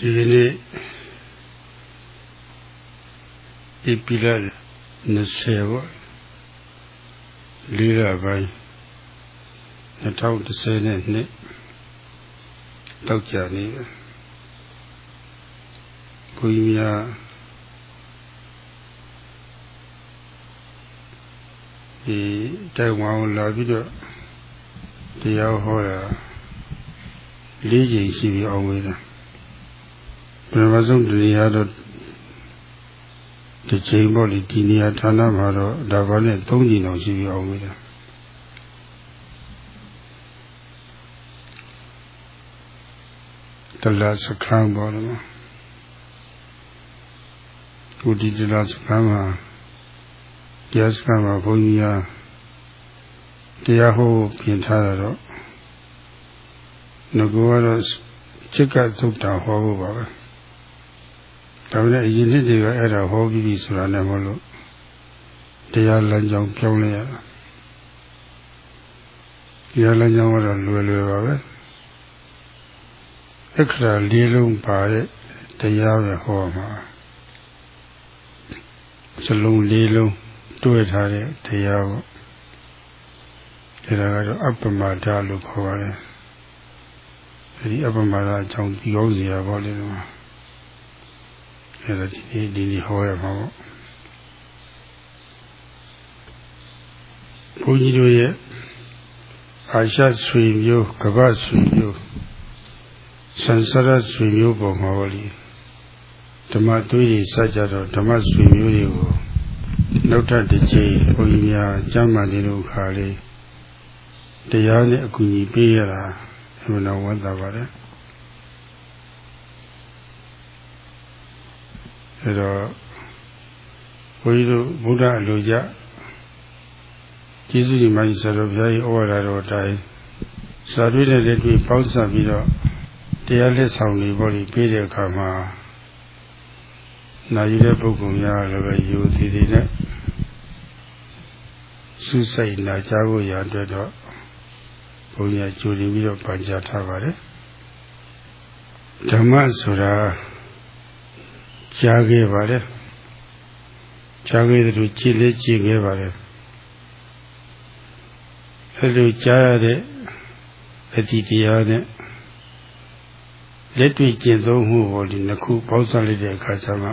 ဒီကနေ့ဧပြီလ20ပေါ့လေးလပိုင်း2010နှစ်တောက်ကြနေဘုရားများဒီတိုင်ဝမ်လာပြီးတော့တရားဟောတာလေးချိန်ရှိပြီးအောင်ဝေးတာ ပထမဆုံးတရားတော့ဒီချိန်ပေါ့လေဒီနေရာဌာနမှာတော့ဒါကလည်း၃ချိန်လောက်ရှိပြီးအောင်ဝေးတာတလစခန်းပေါ်တယ်ခုဒီတလစခန်းမှာတရားစခန်းမှာဘုန်းကြီးကတရားဟောပြင်ထားတာတော့ငကောကတော့ချစ်ကသုတ်တာဟောဖို့ပါပဲ ဒါပေမဲ့အရင်နှစ်တွေကအဲ့ဒါဟောပြီးပြီဆိုတာနဲ့မဟုတ်လို့တရားလမ်းကြောင်းပြောင်းလဲရတာတရားလမ်းကြောင်းကတော့လွယ်လွယ်ပါပဲအခရာလေးလုံးပါတဲ့တရားပဲဟောမှာစလုံးလေးလုံးတွေ့ထားတဲ့တရားပေါ့ဒါကတော့အပ္ပမဒလို့ခေါ်ပါတယ်အဲဒီအပ္ပမဒအကြောင်းဒီကောင်းစရာပေါ့လေဒီမှာ အဲဒါဒီနေ့ဒီနေ့ဟောရမှာပေါ့ဘုန်းကြီးတို့ရဲ့အာရှဆွေမျိုးကပ္ပဆွေမျိုးဆန်စရဆွေမျိုးပေါ်မှာပေါ့လေဓမ္မသွေးတွေစကြတော့ဓမ္မဆွေမျိုးတွေကိုနောက်ထပ်တစ်ချိန်ဘုန်းကြီးများကျမ်းမာနေလို့ခါလေးတရားနဲ့အကူအညီပေးရတာအမှန်တော့ဝမ်းသာပါတယ် အဲတော့ဘုန်းကြီးတို့ဗုဒ္ဓအလိုကြကျေးဇူးရှင်မကြီးဆရာတော်ဘုရားကြီးဩဝါဒတော်အတိုင်းစာတွေးနဲ့လက်တွေ့ပေါင်းစပ်ပြီးတော့တရားလက်ဆောင်တွေပေါ့လေပေးတဲ့အခါမှာနာယူတဲ့ပုဂ္ဂိုလ်များလည်းပဲယူသည်တွေနဲ့စုစိတ်လာကြဖို့ရအတွက်တော့ဘုန်းကြီးကြိုတင်ပြီးတော့ပန်ကြားထားပါတယ်ဓမ္မဆိုတာ ကြားခဲ့ပါတယ်ကြားခဲ့တဲ့သူကြည်လေးကြည်ခဲ့ပါတယ်အဲလိုကြားရတဲ့အတိတရားနဲ့လက်တွေ့ကျင့်သုံးမှုဟောဒီနှစ်ခုပေါင်းစပ်လိုက်တဲ့အခါကျမှ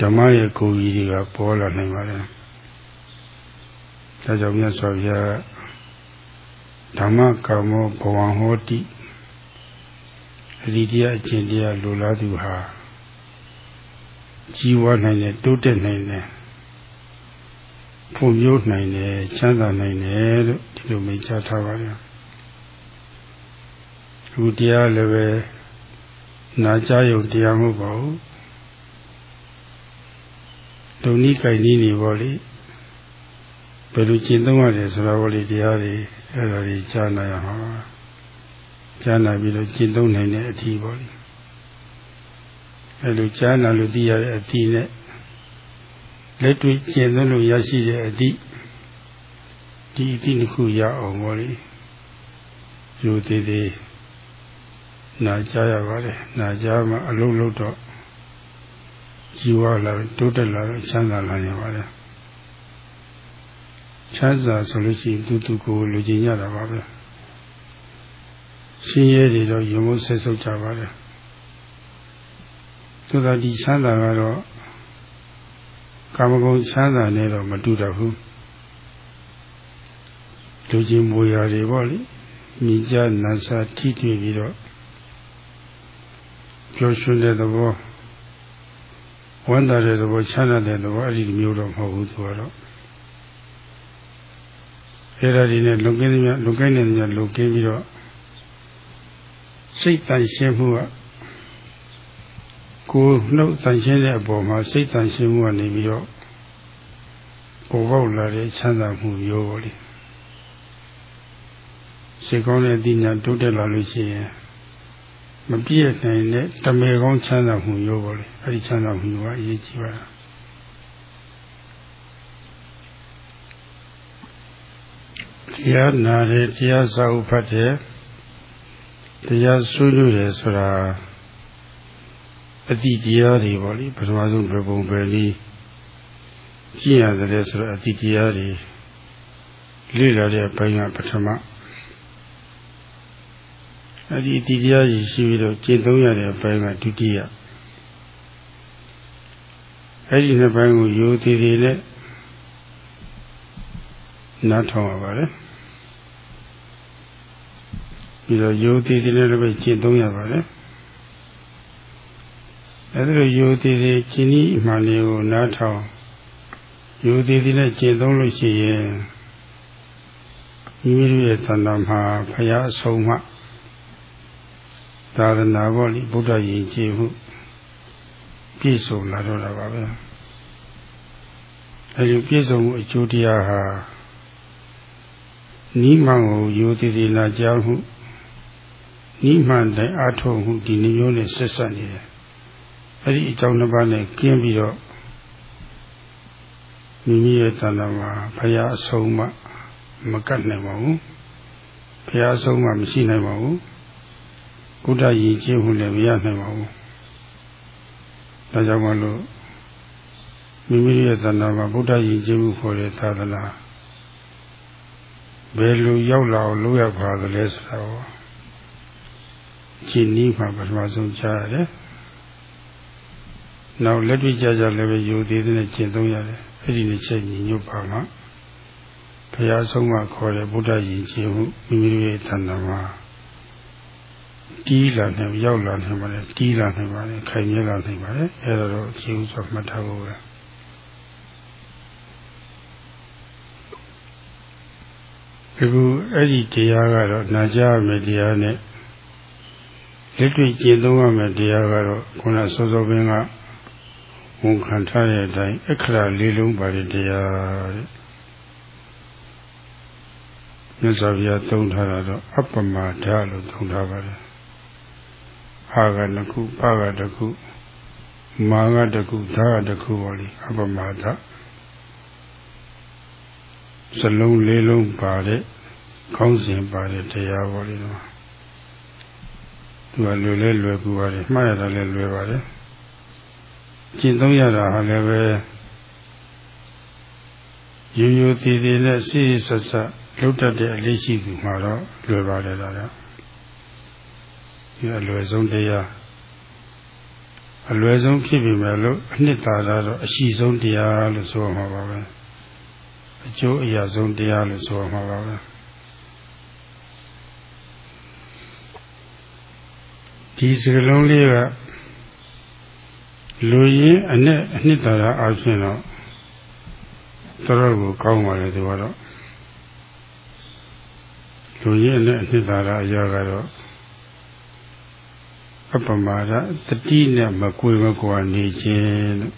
ဓမ္မရဲ့ကိုယ်ကြီးတွေကပေါ်လာနိုင်ပါတယ်။ဒါကြောင့်မြတ်စွာဘုရားဓမ္မကာမောဘဝံဟောတိ အရိတရားအကျင့်တရားလိုလားသူဟာကြီးဝါနိုင်တယ်တိုးတက်နိုင်တယ်ဖွံ့ဖြိုးနိုင်တယ်ချမ်းသာနိုင်တယ်လို့ဒီလိုမိတ်ချထားပါတယ်အခုတရားလည်းပဲနာကြားယုံတရားမဟုတ်ပါဘူးဒုံနိကိုင်ကြီးနေပေါ့လေဘယ်လိုကျင့်သုံးရတယ်ဆိုတော့လေတရားတွေအဲ့ဒါတွေကြားနာရမှာ ကြားနာပြီးတော့ကျင့်သုံးနိုင်တဲ့အထီးပေါ့လေအဲ့လိုကြားနာလို့သိရတဲ့အထီးနဲ့လက်တွေ့ကျင့်သုံးလို့ရရှိတဲ့အသည့်ဒီအသည့်တစ်ခုရအောင်ပေါ့လေယူသေးသေးနာကြားရပါတယ်နာကြားမှအလုံးလုံးတော့ជីវလာတိုးတက်လာချမ်းသာလာရပါတယ်ချမ်းသာဆိုလို့ရှိရင်သူသူကိုလူကျင်ရတာပါပဲ ရှင်ရဲတွေတော့ယုံမို့ဆက်ဆုပ်ကြပါတယ်သို့သောဒီချမ်းသာကတော့ကာမဂုဏ်ချမ်းသာနဲ့တော့မတူတော့ဘူးလူကျင်မူရာတွေပေါ့လေမိကြနတ်စာထိတွေ့ပြီးတော့ပြောရွှင်တဲ့သဘောဝမ်းသာတဲ့သဘောချမ်းသာတဲ့သဘောအဲ့ဒီမျိုးတော့မဟုတ်ဘူးသူကတော့အဲ့ဒါဒီနဲ့လုံကင်းနေမြလုံကင်းနေမြလုံကင်းပြီးတော့ စိတ်တန်ရှင်းမှုကကိုယ်နှုတ်တန်ရှင်းတဲ့အပေါ်မှာစိတ်တန်ရှင်းမှုကနေပြီးတော့ပေါ်ပေါက်လာတဲ့ချမ်းသာမှုမျိုးပေါ့လေစိတ်ကောင်းတဲ့အသိဉာဏ်တိုးတက်လာလို့ရှိရင်မပြည့်နိုင်တဲ့တမေကောင်းချမ်းသာမှုမျိုးပေါ့လေအဲ့ဒီချမ်းသာမှုကအရေးကြီးပါလားတရားနာတဲ့တရားစာဥဖတ်တဲ့ တရားဆွေးနွေးတယ်ဆိုတာအတိတရားတွေပေါ့လေပထမဆုံးဘယ်ပုံပဲနည်းကြည့်ရတယ်ဆိုတော့အတိတရားတွေလေ့လာတဲ့အပိုင်းကပထမအဲ့ဒီအတိတရားကြီးရှိပြီးတော့ကျင့်သုံးရတဲ့အပိုင်းကဒုတိယအဲ့ဒီနှစ်ပိုင်းကိုရိုသေသေးနဲ့နားထောင်ရပါ တယ်ပြီးတော့ရိုသေသေးနဲ့လည်းကျင့်သုံးရပါတယ်အဲ့ဒါလိုရိုသေးသေးကျင့်ဤအမှန်လေးကိုနားထောင်ရိုသေးသေးနဲ့ကျင့်သုံးလို့ရှိရင်မိမိတို့ရဲ့တဏ္ဍာမှာဖရာအဆုံးမှသာသနာပေါ်လိဗုဒ္ဓယဉ်ကျေးမှုပြည့်စုံလာတော့တာပါပဲအဲဒီပြည့်စုံမှုအကျိုးတရားဟာနိမန်ကိုရိုသေးသေးလာကြောင်းမှု နိမန်တိုင်အားထုတ်မှုဒီနည်းမျိုးနဲ့ဆက်ဆက်နေတယ်အဲ့ဒီအကြောင်းတစ်ပါးနဲ့ကင်းပြီးတော့မိမိရဲ့တဏ္ဍာမှာဘုရားအဆုံးမမကတ်နိုင်ပါဘူးဘုရားအဆုံးမမရှိနိုင်ပါဘူးဘုရားရည်ကျင်းမှုလည်းမရနိုင်ပါဘူးဒါကြောင့်မလို့မိမိရဲ့တဏ္ဍာမှာဘုရားရည်ကျင်းမှုခေါ်တဲ့သာသနာဘယ်လိုရောက်လာအောင်လုပ်ရပါသလဲဆိုတော့ ရှင်းနည်းမှာပထမဆုံးကြားရတယ်နောက်လက်တွေ့ကြကြလည်းပဲယူသေးတဲ့ကျင့်သုံးရတယ်အဲ့ဒီနေ့ချက်ညီညွတ်ပါမှဘုရားဆုံးမခေါ်တဲ့ဗုဒ္ဓယဉ်ကျေးမှုမိမိတို့ရဲ့တဏ္ဍာမှာတီးလာနေရောက်လာနေပါလေတီးလာနေပါလေခိုင်မြဲလာနေပါလေအဲ့ဒါတော့အခြေဥစွာမှတ်ထားဖို့ပဲဒီကူအဲ့ဒီတရားကတော့နာကြရမယ်တရားနဲ့ လက်တွေ့ကျင့်သုံးရမယ်တရားကတော့ခုနစောစောပင်ကဝန်ခံထားတဲ့အတိုင်းအခရာလေးလုံးပါတဲ့တရားတဲ့မြတ်စွာဘုရားသုံးထားတာတော့အပ္ပမဒလို့သုံးထားပါတယ်အာကတစ်ခုပါကတစ်ခုမာကတစ်ခုဓာကတစ်ခုပေါ့လေအပ္ပမဒစလုံးလေးလုံးပါတဲ့ကောင်းစဉ်ပါတဲ့တရားပေါ့လေတော့ သူကလွယ်လဲလွယ်ကူပါတယ်မှားရတာလည်းလွယ်ပါတယ်ကျင့်သုံးရတာဟာလည်းပဲရိုးရိုးသေးသေးနဲ့စိစိဆက်ဆက်လုတ်တတ်တဲ့အလေးရှိသူမှာတော့လွယ်ပါတယ်ဒါတော့ဒီအလွယ်ဆုံးတရားအလွယ်ဆုံးဖြစ်ပြီမဲ့လို့အနှစ်သာရတော့အရှိဆုံးတရားလို့ဆိုမှာပါပဲအကျိုးအရာဆုံးတရားလို့ဆိုမှာပါပဲ ဒီစကလုံးလေးကလူရင်းအနဲ့အနှစ်သာရအားဖြင့်တော့တော်တော်ကိုကောင်းပါလေဒီကတော့လူရင်းအနဲ့အနှစ်သာရအရာကတော့အပမာဒတတိနဲ့မကွေမကွာနေခြင်းလို့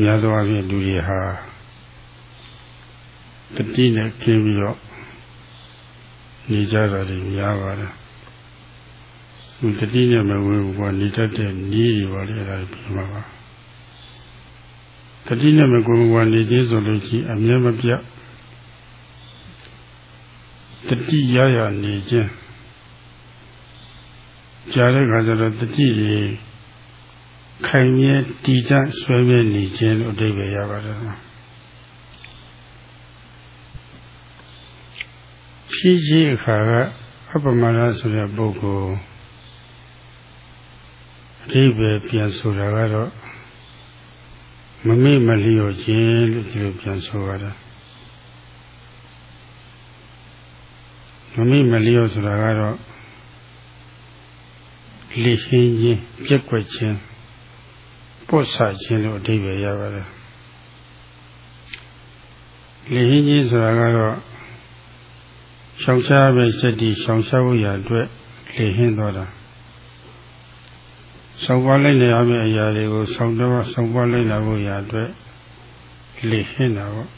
များသောအားဖြင့်လူတွေဟာတတိနဲ့ကျင်းပြီးတော့နေကြတာတွေများပါတယ်ဒီ တတိနဲ့မဝေဘူးကနေတတ်တဲ့နီးတွေပါလေအဲ့ဒါပြင်ပါပါတတိနဲ့မကွယ်ကနေခြင်းဆိုလို့ရှိအမြဲမပြတ်တတိရရနေခြင်းကြားတဲ့ခါကျတော့တတိတွေခိုင်မြဲတည်တတ်ဆွဲမြဲနေခြင်းလို့အဓိပ္ပာယ်ရပါတယ်ဖြည်းဖြည်းအခါကအပ္ပမရဆိုတဲ့ပုဂ္ဂိုလ် အဓိပ္ပာယ်ပြန်ဆိုတာကတော့မမေ့မလျော့ခြင်းလို့ဒီလိုပြန်ဆိုရတာမမေ့မလျော့ဆိုတာကတော့လိရှင်းခြင်းပြက်ွက်ခြင်းပို့ဆခြင်းလို့အဓိပ္ပာယ်ရပါတယ်လိရှင်းခြင်းဆိုတာကတော့ရှောင်ရှားပဲစက်တီရှောင်ရှားဖို့ရအတွက်လိဟင်းသွားတာ ဆောင်ပွားလိုက်နေရမယ့်အရာတွေကိုဆောင်တော့ဆောင်ပွားလိုက်လာဖို့ရာအတွက်လေဟင်းတာပေါ့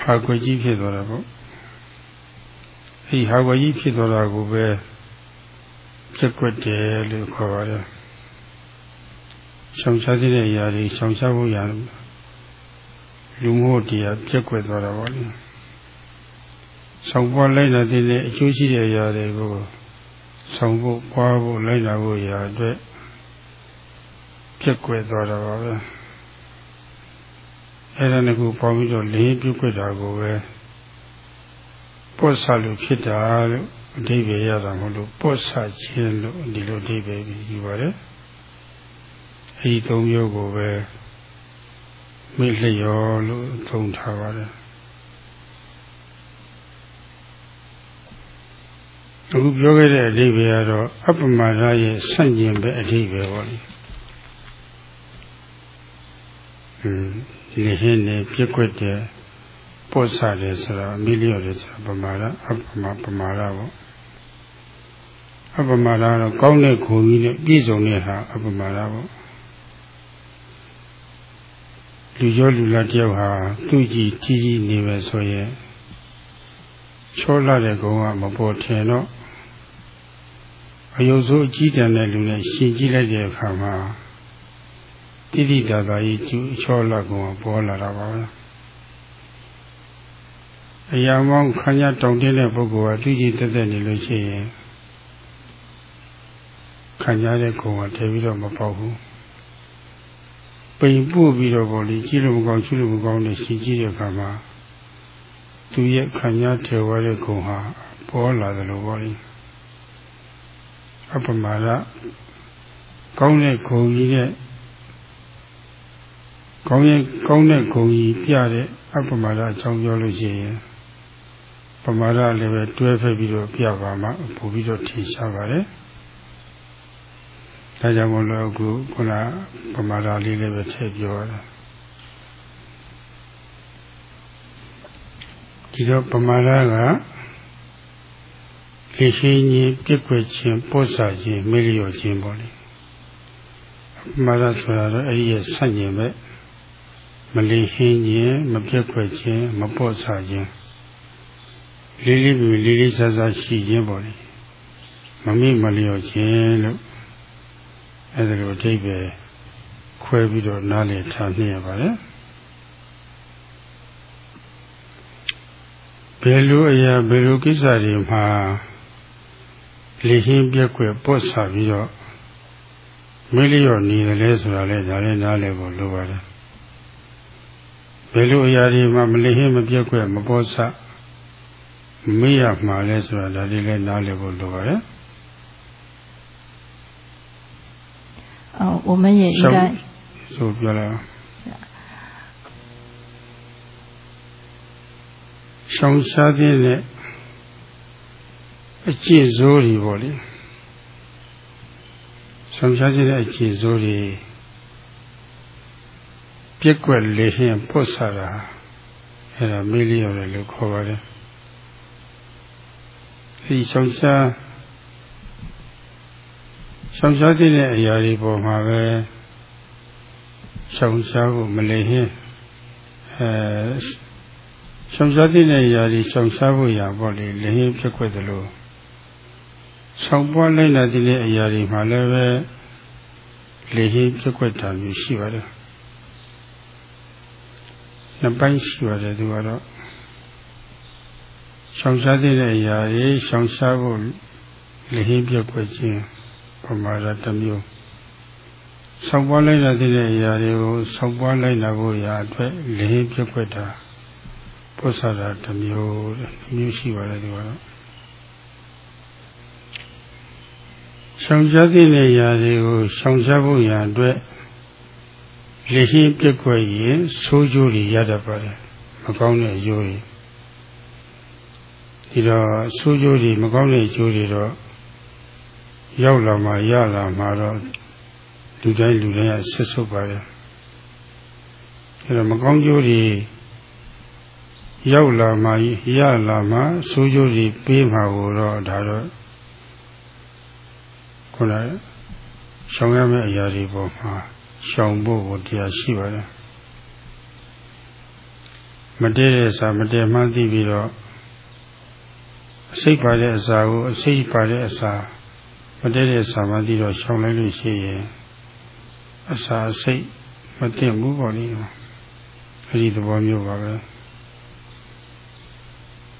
ဟာကွယ်ကြီးဖြစ်သွားတာပေါ့အဲဒီဟာကွယ်ကြီးဖြစ်သွားတာကိုပဲပြက်ွက်တယ်လို့ခေါ်ပါတယ်ဆောင်ရှားတဲ့အရာတွေဆောင်ရှားဖို့ရာလူမှုတရားပြက်ွက်သွားတာပေါ့လေဆောင်ပွားလိုက်တာတဲ့အကျိုးရှိတဲ့အရာတွေကို ဆောင်ဖို့ပွားဖို့လိုက်လာဖို့ရာအတွက်ပြက်ကွယ်သွားတာပါပဲအဲ့ဒါနဲ့ကိုပေါင်းပြီးတော့လင်းပြုတ်ခွက်တာကိုပဲပော့ဆလို့ဖြစ်တာလို့အဓိပ္ပာယ်ရတာမဟုတ်လို့ပော့ဆခြင်းလို့ဒီလိုအဓိပ္ပာယ်ပြီးယူပါတယ်အဲဒီသုံးမျိုးကိုပဲမိလျော်လို့သုံးထားပါတယ် အခုပြောခဲ့တဲ့အဓိပ္ပာယ်ကတော့အပ္ပမဒရဲ့ဆန့်ကျင်ဘက်အဓိပ္ပာယ်ပေါ့လေ။ဟင်းဒီဟင်းနဲ့ပြက်ွက်တဲ့ပို့စားတယ်ဆိုတာမိလျော်တယ်ဆိုတာပမာဒအပ္ပမပမာဒပေါ့။အပ္ပမဒကတော့ကောင်းတဲ့ခုံကြီးနဲ့ပြည့်စုံတဲ့ဟာအပ္ပမဒပေါ့။လူရောလူလာတယောက်ဟာသူ့ကြည့်ကြီးကြီးနေပဲဆိုရင်ချောလာတဲ့ကောင်ကမပေါ်ထင်တော့ အယုတ်ဆိုးအကြီးတန်းတဲ့လူနဲ့ရှင်ကြည့်လိုက်တဲ့အခါမှာတိတိတသာကြီးကျူချောလာကောင်ကပေါ်လာတာပါပဲအရာမောင်းခံရတောင်းတင်းတဲ့ပုဂ္ဂိုလ်ကသူကြီးတက်တက်နေလို့ရှိရင်ခံရတဲ့ကောင်ကတည်ပြီးတော့မပေါက်ဘူးပိန်ပို့ပြီးတော့ဗောလေကြည့်လို့မကောင်းချူလို့မကောင်းနဲ့ရှင်ကြည့်တဲ့အခါမှာသူရဲ့ခံရထေဝတဲ့ဂုံဟာပေါ်လာတယ်လို့ဗောလေ အပမာဒကောင်းတဲ့ဂုံကြီးနဲ့ကောင်းရဲ့ကောင်းတဲ့ဂုံကြီးပြတဲ့အပမာဒအကြောင်းပြောလို့ရှိရင်ပမာဒလည်းပဲတွဲဖက်ပြီးတော့ပြပါမှပို့ပြီးတော့ထင်ရှားပါတယ်ဒါကြောင့်မလို့အခုခုနပမာဒလေးလည်းပဲထည့်ပြောရတယ်ဒီတော့ပမာဒက ခေရှိကြီးပြက်ွက်ခြင်းပို့စာခြင်းမေလျော့ခြင်းပေါ့လေပမာဒဆိုတာတော့အဲ့ဒီရဲ့ဆန့်ကျင်ပဲမလီဟင်းခြင်းမပြက်ွက်ခြင်းမပို့စာခြင်းလေးလေးပြီးလေးလေးဆဆရှိခြင်းပေါ့လေမမိမလျော့ခြင်းလို့အဲ့ဒါလိုအဓိပ္ပာယ်ခွဲပြီးတော့နားလည်ထားနေရပါတယ်ဘယ်လိုအရာဘယ်လိုကိစ္စတွေမှာ လေဟင်းပြက်ွယ်ပော့ဆပြီးတော့မလျော့နေတယ်လဲဆိုတာလဲဒါလည်းနားလည်ဖို့လိုပါတယ်ဘယ်လိုအရာတွေမှာမလေဟင်းမပြက်ွယ်မပော့ဆမေ့ရမှာလဲဆိုတာဒါလေးလည်းနားလည်ဖို့လိုပါတယ်哦，我们也应该。说不了。ဆောင်ရှားတဲ့ အကျင့်စိုးတွေပေါ့လေဆောင်ရှားတဲ့အကျင့်စိုးတွေပြက်ွက်လေဟင်းပုတ်ဆတာအဲ့ဒါမေးလျော်တယ်လို့ခေါ်ပါတယ်ဒီဆောင်ရှားရှောင်ရှားတဲ့အရာတွေပေါ်မှာပဲရှောင်ရှားဖို့မလိဟင်းအဲရှောင်ရှားတဲ့အရာတွေရှောင်ရှားဖို့ရာပေါ့လေလဟင်းဖြစ်ခွက်သလို ဆောင်ပွားလိုက်လာတဲ့အရာတွေမှာလည်းပဲလေဟင်းဖြစ်ခွက်တာမျိုးရှိပါတယ်နှစ်ပိုင်းရှိပါတယ်သူကတော့ရှောင်ရှားတဲ့အရာတွေရှောင်ရှားဖို့လေဟင်းပြက်ခွက်ခြင်းပမာဒတစ်မျိုးဆောက်ပွားလိုက်တဲ့အရာတွေကိုဆောက်ပွားလိုက်လာဖို့ရာအတွက်လေးပြက်ွက်တာပု္ပ္ပာတစ်မျိုးမျိုးရှိပါတယ်ဒီကတော့ ဆောင်ရှားတဲ့အရာတွေကိုဆောင်ရှားဖို့ရာအတွက်လက်ရှိပြက်ွက်ရင်ဆိုးကျိုးတွေရတတ်ပါတယ်မကောင်းတဲ့အကျိုးတွေဒီတော့ဆိုးကျိုးတွေမကောင်းတဲ့အကျိုးတွေတော့ရောက်လာမှရလာမှတော့လူတိုင်းလူတိုင်းကဆက်ဆုပ်ပါတယ်အဲတော့မကောင်းကျိုးတွေရောက်လာမှရလာမှဆိုးကျိုးတွေပေးမှာကိုတော့ဒါတော့ ခုနရှောင်ရမယ့်အရာတွေပေါ်မှာရှောင်ဖို့ကိုတရားရှိပါတယ်မတည့်တဲ့စာမတည့်မှန်းသိပြီးတော့အစိတ်ပါတဲ့အစာကိုအစိတ်ပါတဲ့အစာမတည့်တဲ့ဆာမတိတော့ရှောင်လိုက်လို့ရှိရင်အစာစိတ်မသိဘူးပေါ့လေအဲဒီသဘောမျိုးပါပဲ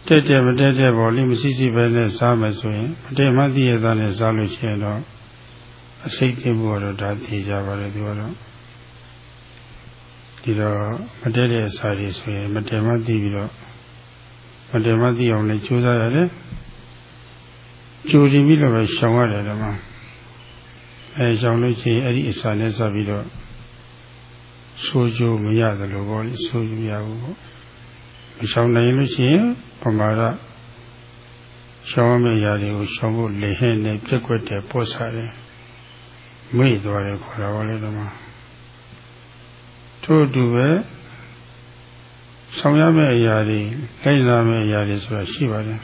တက်တက်မတက်တက်ပေါ်လိမရှိရှိပဲနဲ့စားမယ်ဆိုရင်မတက်မသိရသားနဲ့စားလို့ရှိရင်တော့အစိတ်သိဖို့တော့ဒါသိကြပါလေဒီကတော့ဒီတော့မတက်တဲ့အစာတွေဆိုရင်မတက်မသိပြီးတော့မတက်မသိအောင်လည်းကြိုးစားရတယ်ကြိုတင်ပြီးတော့ပဲရှောင်ရတယ်ဓမ္မအဲရှောင်လို့ရှိရင်အဲ့ဒီအစာနဲ့စပြီးတော့ဆိုးကြိုးမရသလိုပေါ့လေဆိုးကြိုးရဘူးပေါ့ မရှောင်နိုင်လို့ရှိရင်ပမာဒရှောင်းမယ့်ຢာတွေကိုရှောင်းဖို့လေဟဲ့နဲ့ပြက်ကွက်တယ်ပို့စားတယ်မိတ်သွားတယ်ခေါ်တာပါလေဓမ္မထို့အတူပဲဆောင်ရမယ့်အရာတွေလိုက်လာမယ့်အရာတွေဆိုတာရှိပါတယ်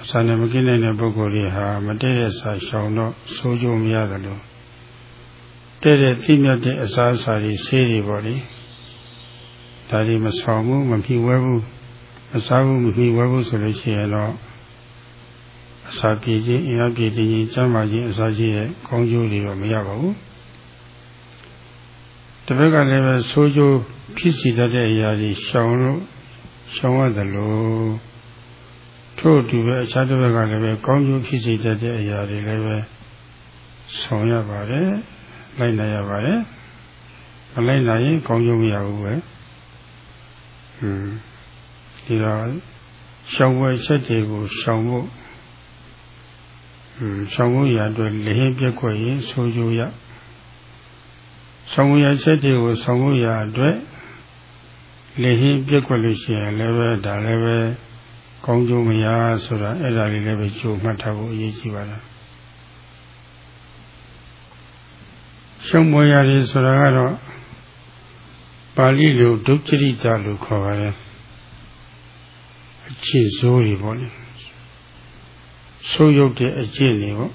အစာနဲ့မကင်းနိုင်တဲ့ပုဂ္ဂိုလ်တွေဟာမတည့်တဲ့စာရှောင်တော့စိုးကြုံမရသလိုတဲ့တဲ့သိမြတ်တဲ့အစာအစာတွေဆေးတွေပေါ့လေ ဒါတွေမဆောင်ဘူးမဖြီဝဲဘူးမစားဘူးမဖြီဝဲဘူးဆိုလို့ရှိရင်တော့အစာပြေခြင်းအင်အားပြေခြင်းကျန်းမာခြင်းအစာရှိရဲ့ကောင်းကျိုးတွေတော့မရပါဘူးတစ်ဖက်ကလည်းပဲဆိုးကျိုးဖြစ်စီတတ်တဲ့အရာတွေရှောင်လို့ရှောင်ရတယ်လို့ထို့အတူပဲအခြားတစ်ဖက်ကလည်းပဲကောင်းကျိုးဖြစ်စီတတ်တဲ့အရာတွေလည်းပဲဆောင်ရပါတယ်လိုက်နိုင်ရပါတယ်မလိုက်နိုင်ရင်ကောင်းကျိုးမရဘူးပဲဟွန်း ဒီတော့ရှောင်ဝဲချက်တွေကိုရှောင်ဖို့ဟွန်းရှောင်ဖို့ရအတွက်လဟင်းပြက်ခွက်ရင်ဆိုကြရဆောင်ဝဲချက်တွေကိုဆောင်ဖို့ရအတွက်လဟင်းပြက်ခွက်လို့ရှိရင်လည်းပဲဒါလည်းပဲကောင်းကျိုးမရဆိုတာအဲ့ဒါလေးလည်းပဲကြိုမှတ်ထားဖို့အရေးကြီးပါတယ်ရှုံးပေါ်ရတယ်ဆိုတာကတော့ ပါဠိလိုဒုက္ခရိတလို့ခေါ်ပါတယ်အကျင့်ဆိုးတွေပေါ့လေဆိုးရုပ်တဲ့အကျင့်တွေပေါ့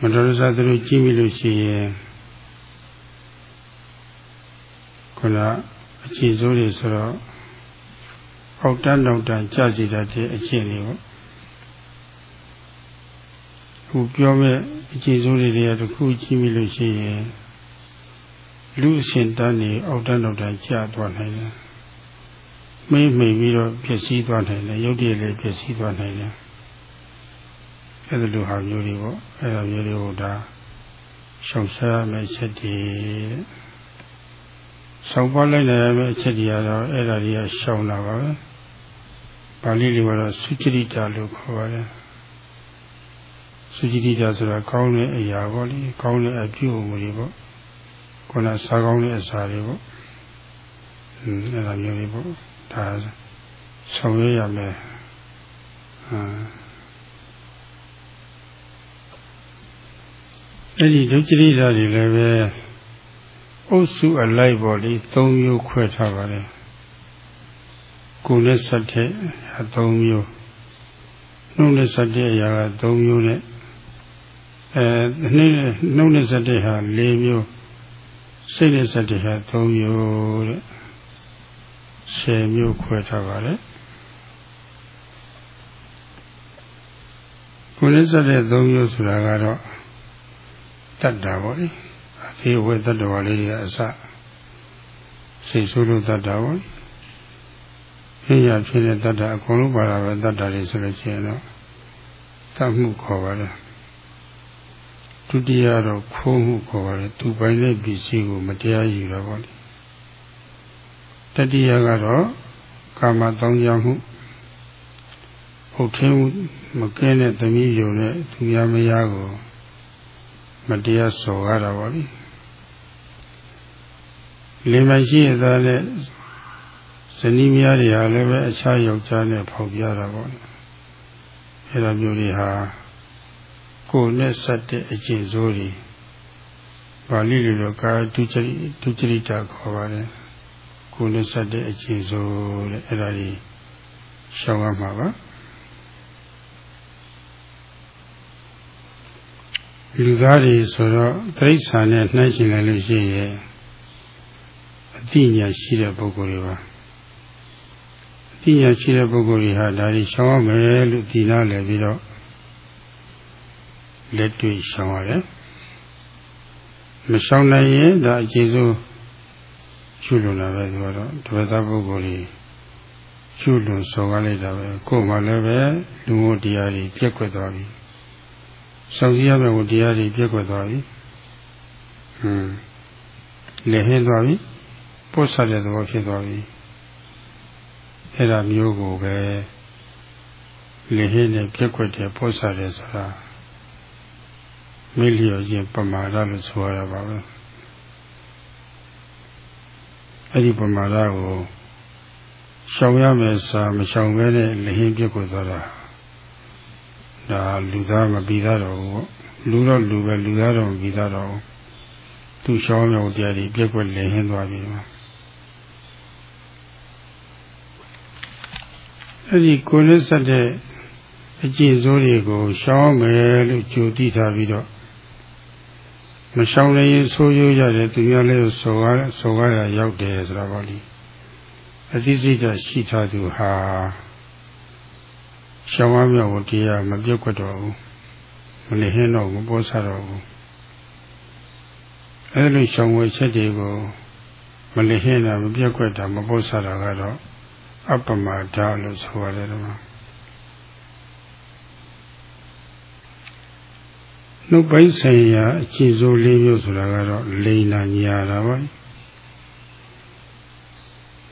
မတော်တဆသူတို့ကြည့်မိလို့ရှိရင်ခုနအကျင့်ဆိုးတွေဆိုတော့အောက်တန်းတောင်တန်းကြစီတတ်တဲ့အကျင့်တွေပေါ့ခုပြောမဲ့အကျင့်ဆိုးတွေတွေကတခုကြည့်မိလို့ရှိရင် လူအရှင်တန်းနေအောက်တန်းတော့တန်းကြာသွားနိုင်တယ်။မေးမိပြီးတော့ပြည့်စည်သွားနိုင်တယ်။ရုပ်တည်းလည်းပြည့်စည်သွားနိုင်တယ်။အဲ့ဒါလိုဟာမျိုးတွေပေါ့။အဲ့ဒါမျိုးတွေကိုဒါရှောင်ရှားမယ့်ချက်တွေဆောင်းပွားလိုက်နိုင်ရမယ့်အချက်တွေကတော့အဲ့ဒါတွေကရှောင်လာပါပဲ။ပါဠိလိုကတော့သုကျရိတာလို့ခေါ်ပါတယ်။သုကျရိတာဆိုတာကောင်းတဲ့အရာပေါ့လေ။ကောင်းတဲ့အပြုအမူတွေပေါ့။ ခုနစားကောင်းတဲ့အစာတွေပေါ့ဟင်းအဲ့ဒါမျိုးတွေပေါ့ဒါဆောင်ရွက်ရမယ်ဟာအဲ့ဒီဒုက္ခရိတာတွေလည်းပဲအုပ်စုအလိုက်ပေါ့လေ၃မျိုးခွဲထားပါတယ်ကိုယ်နဲ့ဆက်တဲ့အ၃မျိုးနှုတ်နဲ့ဆက်တဲ့အရာက၃မျိုးနဲ့အဲနှိမ့်နှုတ်နဲ့ဆက်တဲ့ဟာ၄မျိုး စိတ်နဲ့စက်တွေဟာ၃မျိုးတဲ့10မျိုးခွဲထားပါတယ်ကိုယ်နဲ့စက်တဲ့၃မျိုးဆိုတာကတော့တတ်တာပေါ့လေအသေးဝဲတတ်တော်လေးတွေအစစိတ်ဆိုးလို့တတ်တာပေါ့လေဟင်းရဖြစ်တဲ့တတ်တာအကုန်လုံးပါတာပဲတတ်တာတွေဆိုလို့ရှိရင်တော့တတ်မှုခေါ်ပါတယ် ဒုတိယတော့ခိုးမှုခေါ်ပါတယ်သူပိုင်တဲ့ပစ္စည်းကိုမတရားယူတာပေါ့လေတတိယကတော့ကာမတောင်းကြမှုဟုတ်ထင်းမကင်းတဲ့သမီးယုံနဲ့သူများမယားကိုမတရားစော်ရတာပေါ့လေလင်မရှိရတဲ့ဇနီးမယားတွေဟာလည်းပဲအခြားယောက်ျားနဲ့ဖောက်ပြတာပေါ့အဲ့ဒါမျိုးတွေဟာ ကိုယ်နဲ့ဆက်တဲ့အကျင့်ဆိုးတွေပါဠိလိုတော့ကာဒုကျရိဒုကျရိတာခေါ်ပါတယ်ကိုယ်နဲ့ဆက်တဲ့အကျင့်ဆိုးတဲ့အဲ့ဒါကြီးရှောင်ရမှာပါလူသားတွေဆိုတော့တိရစ္ဆာန်နဲ့နှိုင်းရှင်လိုက်လို့ရှိရင်အတိညာရှိတဲ့ပုဂ္ဂိုလ်တွေပါအတိညာရှိတဲ့ပုဂ္ဂိုလ်တွေဟာဒါတွေရှောင်ရမယ်လို့ဒီနာလည်းပြီးတော့ လက်တွေ့ရှောင်ရတယ်မရှောင်နိုင်ရင်ဒါအခြေစိုးရှုလို့လာပဲဆိုတော့တပည့်သားပုဂ္ဂိုလ်ကြီးကျွလွန်စော်ကားလိုက်တာပဲကိုယ်မှလည်းပဲလူမှုတရားတွေပြက်ကွက်သွားပြီစောင့်ကြည့်ရမယ့်တရားတွေပြက်ကွက်သွားပြီဟွန်းလည်းဟင်းသွားပြီပို့ဆက်တဲ့သဘောဖြစ်သွားပြီအဲ့ဒါမျိုးကိုပဲလေဟင်းနဲ့ပြက်ကွက်တဲ့ပို့ဆက်တဲ့ဆိုတာ မိလျော်ခြင်းပမာဒလို့ဆိုရတာပါပဲအဲ့ဒီပမာဒကိုရှောင်ရမယ်စာမရှောင်ဘဲနဲ့လေဟင်းပြက်ကွက်သွားတာဒါလူသားမပြီးသားတော့ဘူးပေါ့လူတော့လူပဲလူသားတော့မပြီးသားတော့သူရှောင်းမြောက်တရားတွေပြက်ကွက်လေဟင်းသွားပြီမှာအဲ့ဒီကိုယ်နဲ့ဆက်တဲ့အကျင့်စိုးတွေကိုရှောင်းမယ်လို့ကြိုသိထားပြီးတော့ မရှောင်လည်းဆိုးရိုးရတယ်သူများလည်းဆိုကားဆိုကားရရောက်တယ်ဆိုတော့ဗောလေအသိစိတ်ဓာတ်ရှိထားသူဟာရှောင်းရမြောက်တရားမပြုတ်ကွက်တော့ဘူးမနေဟင်းတော့ဘူးပေါ်စားတော့ဘူးအဲလိုရှောင်ဝဲချက်တွေကိုမနေဟင်းတာမပြတ်ကွက်တာမပေါ်စားတာကတော့အပ္ပမဒလို့ဆိုရတယ်တော့ နှုတ်ပိုင်းဆိုင်ရာအခြေစိုးလေးမျိုးဆိုတာကတော့လိန်နာညာတာပါ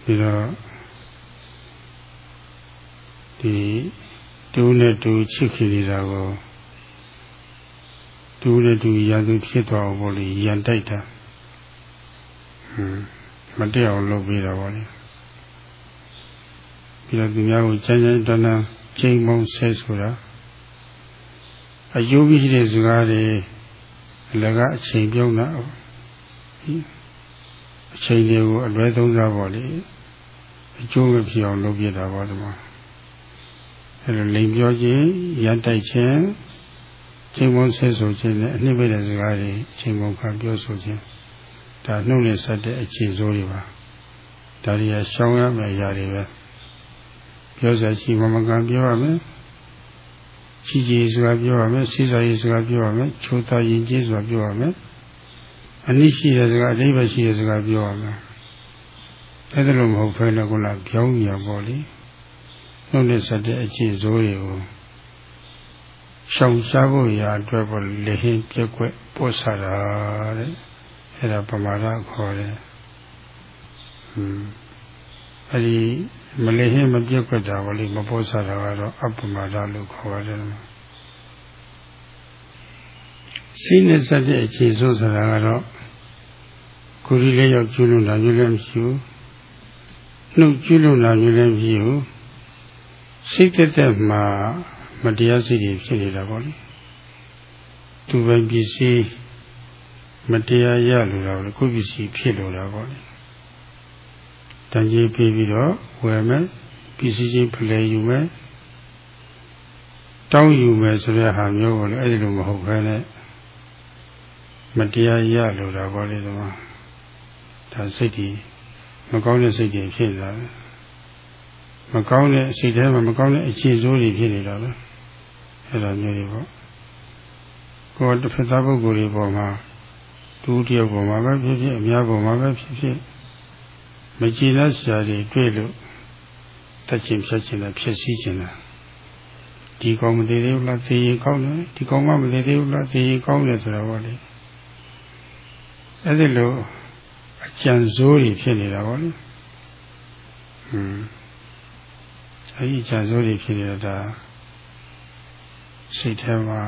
ပြီးတော့ဒီတူနဲ့တူချစ်ခင်နေတာကိုတူနဲ့တူရသူဖြစ်သွားအောင်ပေါ့လေရန်တိုက်တာဟွန်းမတည့်အောင်လုပ်ပေးတာပေါ့လေပြီးတော့သူများကိုချမ်းချမ်းတန်းတန်းချိန်မုံဆဲဆိုတာ အယုပြီးတဲ့စကားတွေအလကအချိန်ပြုံးတာအချိန်တွေကိုအလွဲသုံးစားပေါ့လေအကျိုးမဖြစ်အောင်လုပ်ပြတာပေါ့ဒီမှာအဲလိုလိန်ပြောခြင်းရန်တိုက်ခြင်းချိန်မုံဆဲဆိုခြင်းနဲ့အနှစ်မဲ့တဲ့စကားတွေချိန်မုံခံပြောဆိုခြင်းဒါနှုတ်နဲ့ဆက်တဲ့အခြေစိုးတွေပါဒါတွေကရှောင်ရမယ့်အရာတွေပဲပြောစရာရှိမမကန်ပြောရမယ် ရှိကြီးစကားပြောရမယ်စိစာရေးစကားပြောရမယ်ချိုးသားရင်ကြီးစကားပြောရမယ်အနည်းရှိတဲ့စကားအဓိပ္ပာယ်ရှိတဲ့စကားပြောရမယ်အဲ့ဒါလိုမဟုတ်ဖဲလည်းခုနပြောင်းညာပေါ့လေနှုတ်နဲ့ဆက်တဲ့အခြေစိုးတွေကိုရှောင်ရှားဖို့ရာအတွက်ပေါ့လေဟင်းပြက်ွက်ပို့ဆတာတဲ့အဲ့ဒါပမာဒခေါ်တယ်ဟွန်းအဲ့ဒီ မလေးဟင်းမပြက်ွက်တာပေါ့လေမပို့ဆတာကတော့အပမာဒလို့ခေါ်ရတယ်စိနဲ့ဆက်တဲ့အခြေစိုးဆိုတာကတော့ကိုယ်ကြီးလေးရောက်ကျွလွန်တာမျိုးလည်းမရှိဘူးနှုတ်ကျွလွန်တာမျိုးလည်းမရှိဘူးစိတ်သက်သက်မှာမတရားစိတ်တွေဖြစ်နေတာပေါ့လေသူပဲပစ္စည်းမတရားရလို့တော့ကိုယ်ပစ္စည်းဖြစ်လို့တာပေါ့လေ တန်ကြီးပြီးပြီးတော့ဝယ်မယ်ပစ္စည်းချင်းဖလှယ်ယူမယ်တောင်းယူမယ်ဆိုတဲ့ဟာမျိုးပေါ့လေအဲ့ဒီလိုမဟုတ်ဘဲနဲ့မတရားရလို့တာပေါ့လေဒီမှာဒါစိတ်ကြီးမကောင်းတဲ့စိတ်တွေဖြစ်နေတာမကောင်းတဲ့စိတ်ထဲမှာမကောင်းတဲ့အခြေစိုးတွေဖြစ်နေတာပဲအဲ့လိုမျိုးတွေပေါ့ကိုယ်တစ်ဖက်သားပုဂ္ဂိုလ်တွေပေါ်မှာတူတယောက်ပေါ်မှာပဲဖြစ်ဖြစ်အများပေါ်မှာပဲဖြစ်ဖြစ် မကြည်လက်ဆရာတွေတွေ့လို့တက်ချင်ဖြတ်ချင်တယ်ဖြစ်စည်းချင်တယ်ဒီကောင်မသေးသေးဘူးလားသေရင်ကောင်းတယ်ဒီကောင်မမသေးသေးဘူးလားသေရင်ကောင်းတယ်ဆိုတာပေါ့လေအဲ့ဒီလိုအကြံစိုးတွေဖြစ်နေတာပေါ့လေဟွန်းအဲ့ဒီအကြံစိုးတွေဖြစ်နေတာဒါစိတ်ထဲမှာ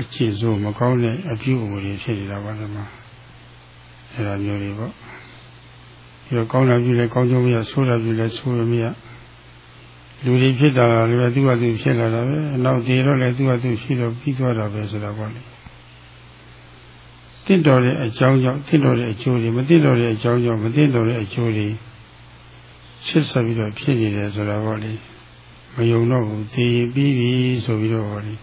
အကျင့်ဆိုးမကောင်းတဲ့အပြုအမူတွေဖြစ်နေတာပါဒီမှာအဲဒါမျိုးတွေ ပေါ့ဒီတော့ကောင်းတာပြုလဲကောင်းကျိုးမရဆိုးတာပြုလဲဆိုးရမရလူတွေဖြစ်တာလည်းသူ့ဟာသူဖြစ်လာတာပဲအနောက်တည်တော့လည်းသူ့ဟာသူရှိတော့ပြီးသွားတာပဲဆိုတာပေါ့လေတင့်တော်တဲ့အကြောင်းကြောင့်တင့်တော်တဲ့အကျိုးတွေမတင့်တော်တဲ့အကြောင်းကြောင့်မတင့်တော်တဲ့အကျိုးတွေဆက်ဆက်ပြီးတော့ဖြစ်နေတယ်ဆိုတာပေါ့လေမယုံတော့ဘူးတည်ပြီးပြီဆိုပြီးတော့ဟောလေ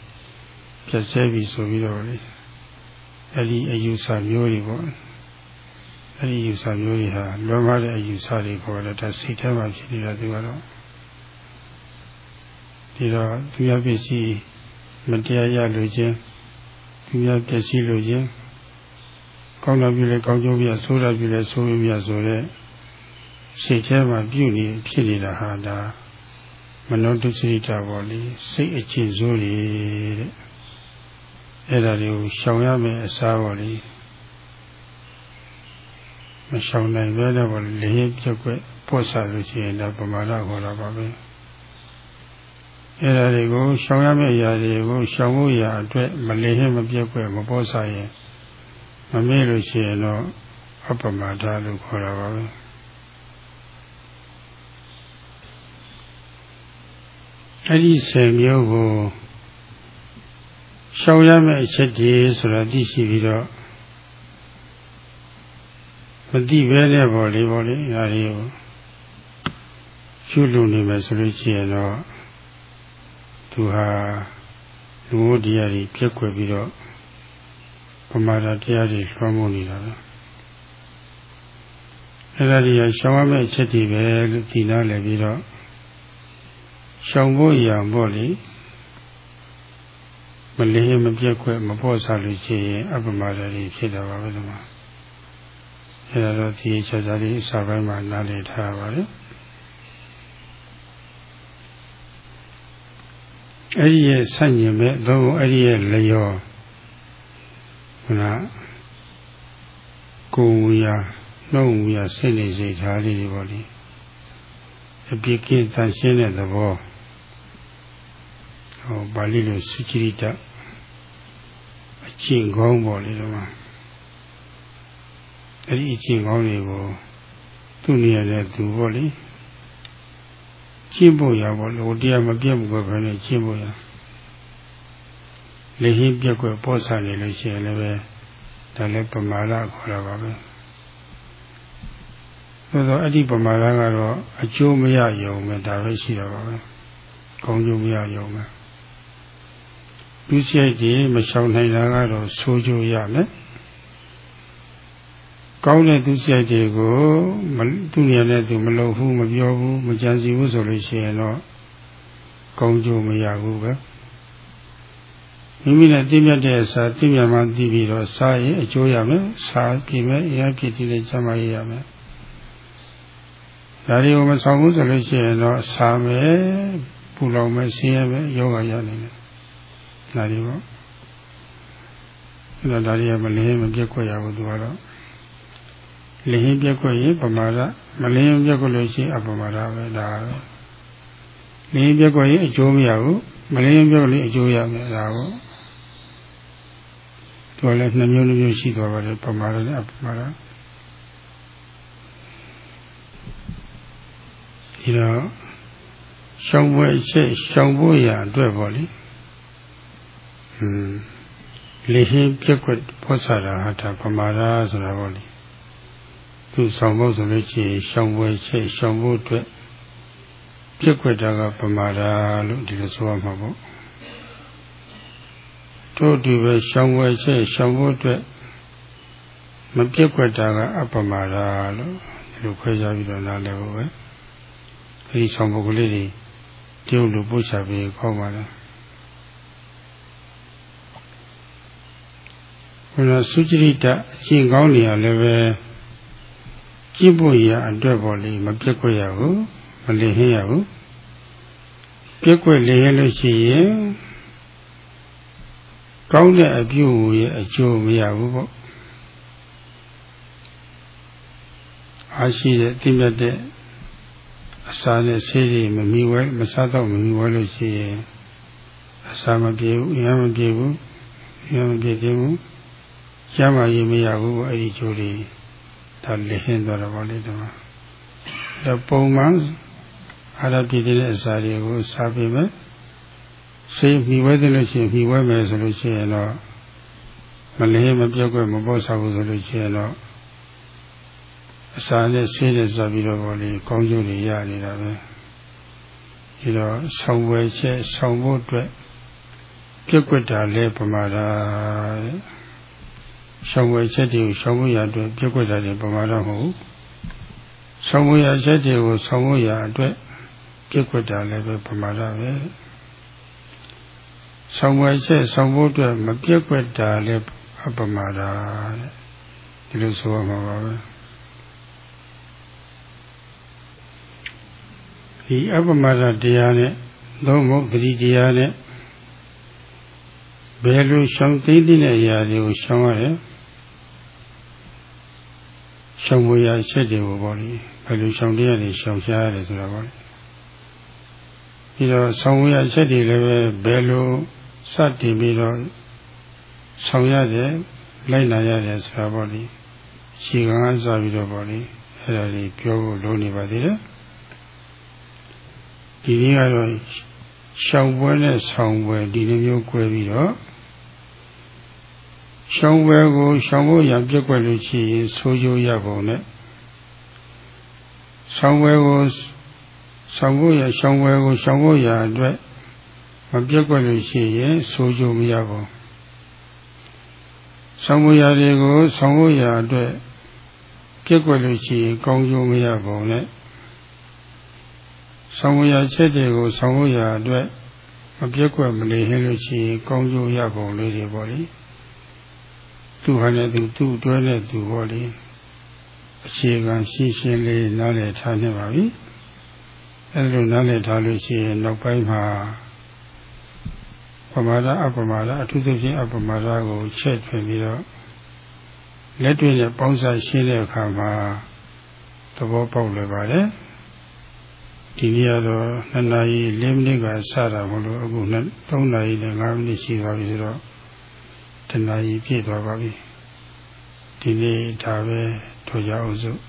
ပြတ်ဆဲပြီဆိုပြီးတော့လေအဲ့ဒီအယူဆမျိုးတွေပေါ့ အဲ့ဒီအယူဆမျိုးတွေဟာလွန်ကားတဲ့အယူဆတွေခေါ်တယ်ဒါစိတ်ထဲမှာဖြစ်နေတာသူကတော့ဒီတော့သူရပစ္စည်းမတရားရလို့ခြင်းသူရပစ္စည်းလို့ခြင်းကောင်းတာပြုလဲကောင်းကျိုးပြဆိုးတာပြုလဲဆိုးပြဆိုတဲ့စိတ်ထဲမှာပြုနေဖြစ်နေတာဟာဒါမနောတုစိတပေါ်လေစိတ်အကျင့်စိုးတွေတဲ့အဲ့ဒါတွေကိုရှောင်ရမယ်အစားပေါ်လေ မရှောင်နိုင်ပဲတော့ပေါ်လေလင်းပြက်ွက်ပို့စားလို့ရှိရင်တော့ပမာဒခေါ်တာပါပဲအဲ့ဒါတွေကိုရှောင်ရမယ့်အရာတွေကိုရှောင်ဖို့ရာအတွက်မလင်းမပြက်ွက်မပို့စားရင်မမေ့လို့ရှိရင်တော့အပမာဒလို့ခေါ်တာပါပဲအဲ့ဒီဆယ်မျိုးကိုရှောင်ရမယ့်အချက်တွေဆိုတာသိရှိပြီးတော့မ သိပဲနဲ့ပေါ့လေပေါ့လေဒါတွေကိုရှုလို့နေမယ်ဆိုလို့ရှိရင်တော့သူဟာလူဝတရားတွေပြက်ကွယ်ပြီးတော့ပမာဒတရားတွေလွှမ်းမိုးနေတာပဲအဲ့ဒါတွေကရှောင်ရမယ့်အချက်တွေပဲလို့သိနာလည်ပြီးတော့ရှောင်ဖို့ရံပေါ့လေမလေးမပြက်ခွဲမပေါ့စားလို့ရှိရင်အပမာဒတွေဖြစ်တာပါပဲဒီမှာ အဲဒါတော့ဒီချာချာလေးစာပိုင်းမှာနားလည်ထားပါလေအဲ့ဒီရဲ့ဆန့်ကျင်မဲ့သို့အဲ့ဒီရဲ့လျော်ဟိုလားကိုယ်ဝူရာနှုတ်ဝူရာစိတ်နေစိတ်ထားလေးတွေပေါ့လေအပြစ်ကင်းတန်ရှင်းတဲ့သဘောဟောပါဠိလိုစုจิตအကျင့်ကောင်းပေါ့လေတော့ အဲ့ဒီအကျင့်ကောင်းတွေကိုသူ့နေရာနဲ့သူပေါ့လေကျင့်ဖို့ရပေါ့လို့တရားမပြတ်ဘူးပဲခနဲ့ကျင့်ဖို့ရလေဟင်းပြက်ကွယ်ပေါ်စားနေလို့ရှိရင်လည်းပဲဒါလည်းပမာဒခေါ်တာပါပဲဆိုတော့အဲ့ဒီပမာဒကတော့အကျိုးမရယုံပဲဒါပဲရှိတာပါပဲကောင်းကျိုးမရယုံပဲလူစိတ်ကြီးမရှောင်နိုင်တာကတော့ဆိုးကျိုးရမယ် ကောင်းတဲ့သူစိတ်တွေကိုသူ့နေရာနဲ့သူမလုပ်ဘူးမပြောဘူးမကြံစီဘူးဆိုလို့ရှိရင်တော့ကောင်းကျိုးမရဘူးပဲမိမိနဲ့သိမြတ်တဲ့အစာသိမြတ်မှသိပြီးတော့စားရင်အကျိုးရမယ်စားပြီးမယ်အရာဖြစ်တည်တဲ့ကျမ်းမာရေးရမယ်ဒါတွေကိုမဆောင်ဘူးဆိုလို့ရှိရင်တော့စားမယ်ပူလောင်မယ်ဆင်းရဲမယ်ယောဂရနိုင်တယ်ဒါတွေပေါ့အဲ့တော့ဒါတွေကမလင်းမပြက်ခွက်ရဘူးသူကတော့ လင်းပြက်ခွက်ရင်ပမာဒမလင်းပြက်ခွက်လို့ရှိရင်အပမာဒပဲဒါပဲလင်းပြက်ခွက်ရင်အကျိုးမရဘူးမလင်းပြက်ခွက်လည်းအကျိုးရမယ်ဒါပေါ့သူကလည်းနှစ်မျိုးနှစ်မျိုးရှိသွားပါတယ်ပမာဒနဲ့အပမာဒဒီတော့ရှောင်ပွဲချက်ရှောင်ဖို့ရအတွက်ပေါ့လေလေဟင်းပြက်ွက်ဖောဆတာဟာဒါပမာဒဆိုတာပေါ့လေ သူဆောင်ဖို့ဆိုလို့ရှိရင်ရှောင်ပွဲချက်ရှောင်ဖို့အတွက်ပြက်ွက်တာကပမာဒလို့ဒီလိုဆိုရမှာပေါ့တို့ဒီပဲရှောင်ပွဲချက်ရှောင်ဖို့အတွက်မပြက်ွက်တာကအပမာဒလို့ဒီလိုခွဲခြားပြီးတော့နားလည်ဖို့ပဲအဲဒီဆောင်ဖို့ကလေးတွေပြုတ်လို့ပို့ချပြီးခေါ်ပါလားဘုရားစုကြိတအကျင့်ကောင်းနေရလည်းပဲ ကြည့်ဖို့ရအတွက်ပေါ်လေမပြက်ကွက်ရဘူးမလင်ဟင်းရဘူးပြက်ကွက်လင်ရလို့ရှိရင်ကောင်းတဲ့အပြုရဲ့အကျိုးမရဘူးပေါ့အားရှိတဲ့သိမြတ်တဲ့အစာနဲ့ဆေးတွေမမီဝဲမစားတော့မမီဝဲလို့ရှိရင်အစာမပြေဘူးအရင်မပြေဘူးအရင်မပြေသေးဘူးကျမ်းမာရေးမရဘူးအဲ့ဒီကျိုးတွေ ဒါလည်းဟင်းသွားတော့ဗောလေဒီမှာအဲပုံမှန်အာရပြည်တဲ့အစာတွေကိုစားပြီးမယ်ဆေးမိဝဲတယ်လို့ရှိရင်မိဝဲမယ်ဆိုလို့ရှိရင်တော့မလေးမပြောက်ွယ်မပေါ့စားဘူးဆိုလို့ရှိရင်တော့အစာနဲ့ဆေးနဲ့စားပြီးတော့ဗောလေကောင်းကျိုးတွေရနေတာပဲဒီတော့ဆောင်းဝယ်ချက်ဆောင်းဖို့အတွက်ပြက်ွက်တာလဲပမာဒတဲ့ ရှောင်ဝယ်ချက်တွေကိုရှောင်ဖို့ရအတွက်ပြက်ွက်တာတွေပမာတော့မဟုတ်ရှောင်ဖို့ရချက်တွေကိုရှောင်ဖို့ရအတွက်ပြက်ွက်တာလည်းပဲပမာဒပဲရှောင်ဝယ်ချက်ရှောင်ဖို့အတွက်မပြက်ွက်တာလည်းအပမာဒတဲ့ဒီလိုဆိုရမှာပါပဲဒီအပမဒတရားနဲ့သုံးဖို့သတိတရားနဲ့ဘယ်လိုရှောင်သိသိတဲ့အရာတွေကိုရှောင်ရတယ် ရှောင်ဖို့ရချက်တွေကိုပေါ့လေဘယ်လိုရှောင်တရားတွေရှောင်ရှားရတယ်ဆိုတာပေါ့လေပြီးတော့ဆောင်းဝရချက်တွေလည်းပဲဘယ်လိုစတင်ပြီးတော့ဆောင်ရတယ်လိုက်နာရတယ်ဆိုတာပေါ့လေခြေကံစပြီးတော့ပေါ့လေအဲ့ဒါတွေပြောဖို့လိုနေပါသေးတယ်ဒီနေ့ကတော့ရှောင်ပွဲနဲ့ဆောင်ပွဲဒီလိုမျိုး꿰ပြီးတော့ ရှောင်ပွဲကိုရှောင်ဖို့ရံပြက်ွက်လို့ရှိရင်ဆိုးကျိုးရပုံနဲ့ဆောင်ပွဲကိုဆောင်ဖို့ရရှောင်ပွဲကိုရှောင်ဖို့ရအတွက်မပြက်ွက်လို့ရှိရင်ဆိုးကျိုးမရပါဘူးဆောင်ဖို့ရတွေကိုဆောင်ဖို့ရအတွက်ပြက်ွက်လို့ရှိရင်ကောင်းကျိုးမရပါဘူးနဲ့ဆောင်ဖို့ရချက်တွေကိုဆောင်ဖို့ရအတွက်မပြက်ွက်မနေဟင်းလို့ရှိရင်ကောင်းကျိုးရပုံလေးတွေပေါ့လေ သူဟာနဲ့သူသူ့အတွဲနဲ့သူပေါ့လေအခြေခံရှင်းရှင်းလေးနားလည်ထားနေပါပြီအဲလိုနားလည်ထားလို့ရှိရင်နောက်ပိုင်းမှာပမာဒအပမာဒအထူးသဖြင့်အပမာဒကိုချက်ထွင်ပြီးတော့လက်တွေ့နဲ့ပေါင်းစပ်ရှင်းတဲ့အခါမှာသဘောပေါက်လွယ်ပါတယ်ဒီနေ့ကတော့2နာရီ4မိနစ်ကစတာမလို့အခု3နာရီနဲ့5မိနစ်ရှိသွားပြီဆိုတော့ တနာရီပြည့်သွားပါပြီဒီနေ့ဒါပဲထိုကြအောင်စို့